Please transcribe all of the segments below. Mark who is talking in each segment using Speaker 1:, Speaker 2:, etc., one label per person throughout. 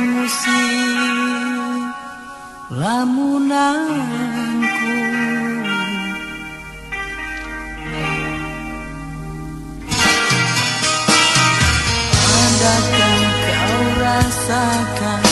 Speaker 1: Musim lamunanku. Andaikan kau rasakan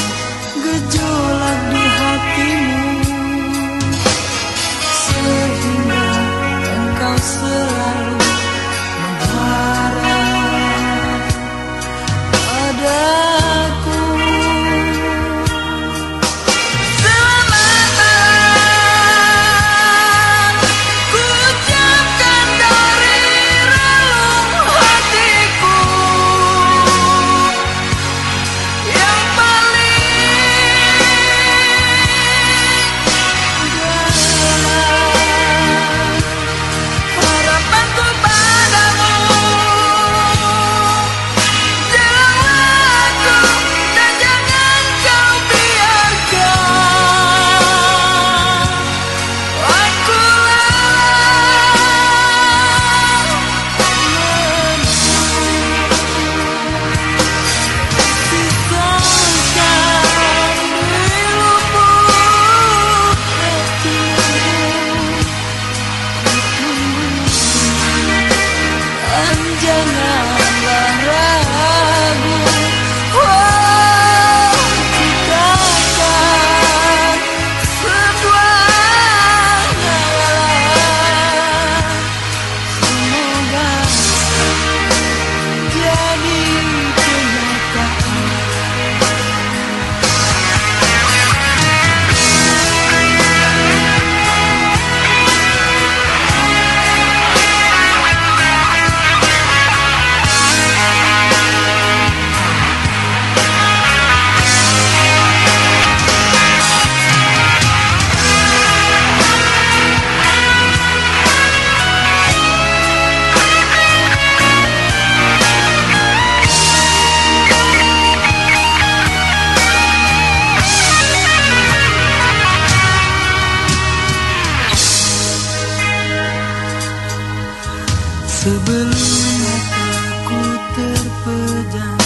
Speaker 1: Sebelum mataku terpejam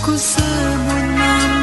Speaker 1: Ku sembunyi